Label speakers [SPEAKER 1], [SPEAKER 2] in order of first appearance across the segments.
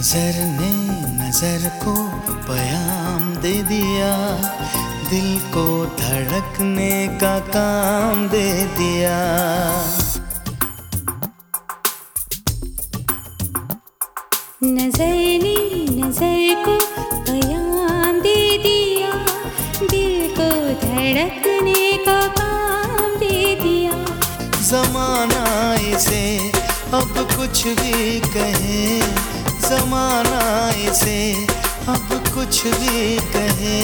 [SPEAKER 1] नज़र ने नज़र को पयाम दे दिया। दिल को धड़कने का काम दे दिया।
[SPEAKER 2] नज़र ने नज़र को पयाम दे दिया। दिल को धड़कने का काम दे दिया।
[SPEAKER 1] जमाना इसे अब कुछ भी कहे। जमाना इसे अब कुछ भी कहे।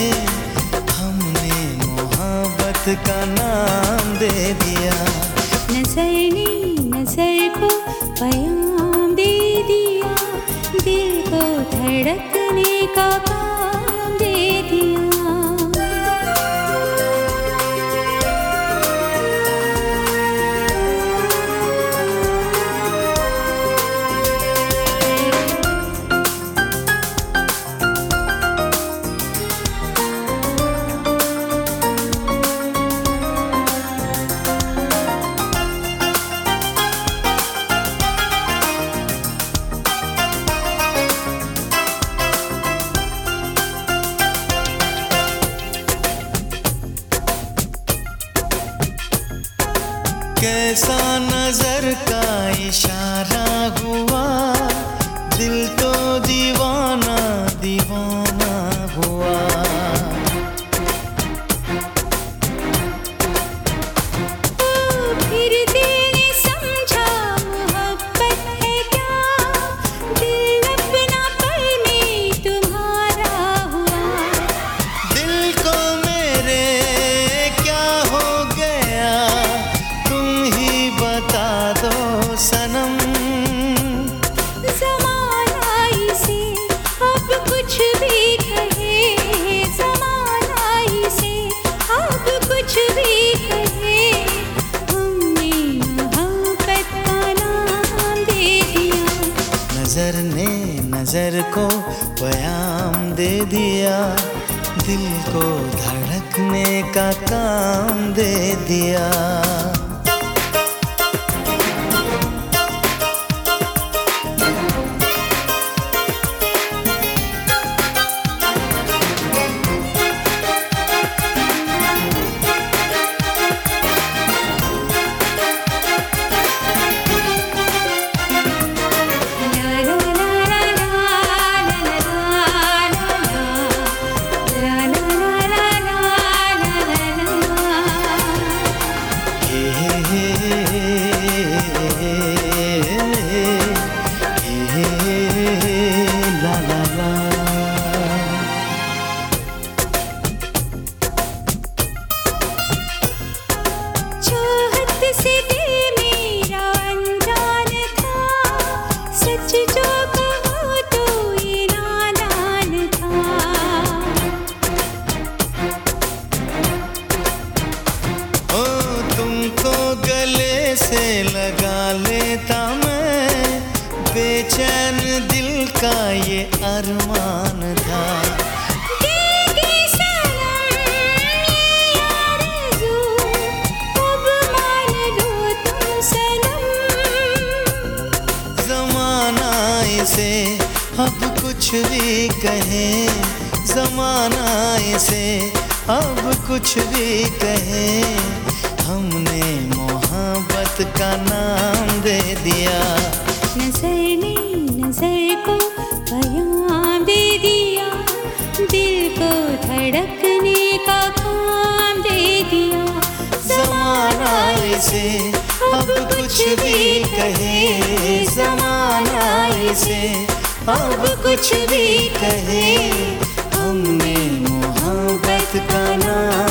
[SPEAKER 1] हमने मोहब्बत का नाम दे दिया।
[SPEAKER 2] नज़र ने को पयाम दे दिया। दिल को धड़कने का
[SPEAKER 1] कैसा नज़र का इशारा हुआ दिल तो दीवाना दीवाना। नज़र ने नज़र को बयाम दे दिया। दिल को धड़कने का काम दे दिया।
[SPEAKER 2] yeah. से
[SPEAKER 1] लगा लेता मैं। बेचैन दिल का ये अरमान था।
[SPEAKER 2] देगी सनम ये अब मान लो तुम सनम।
[SPEAKER 1] जमाना इसे अब कुछ भी कहे। जमाना इसे अब कुछ भी कहे। हमने मोहब्बत का नाम दे दिया।
[SPEAKER 2] नज़र ने नज़र को पयाम दे दिया। दिल को धड़कने का काम दे दिया।
[SPEAKER 1] जमाना इसे अब कुछ भी कहे। जमाना इसे अब कुछ भी कहे। हमने मोहब्बत का नाम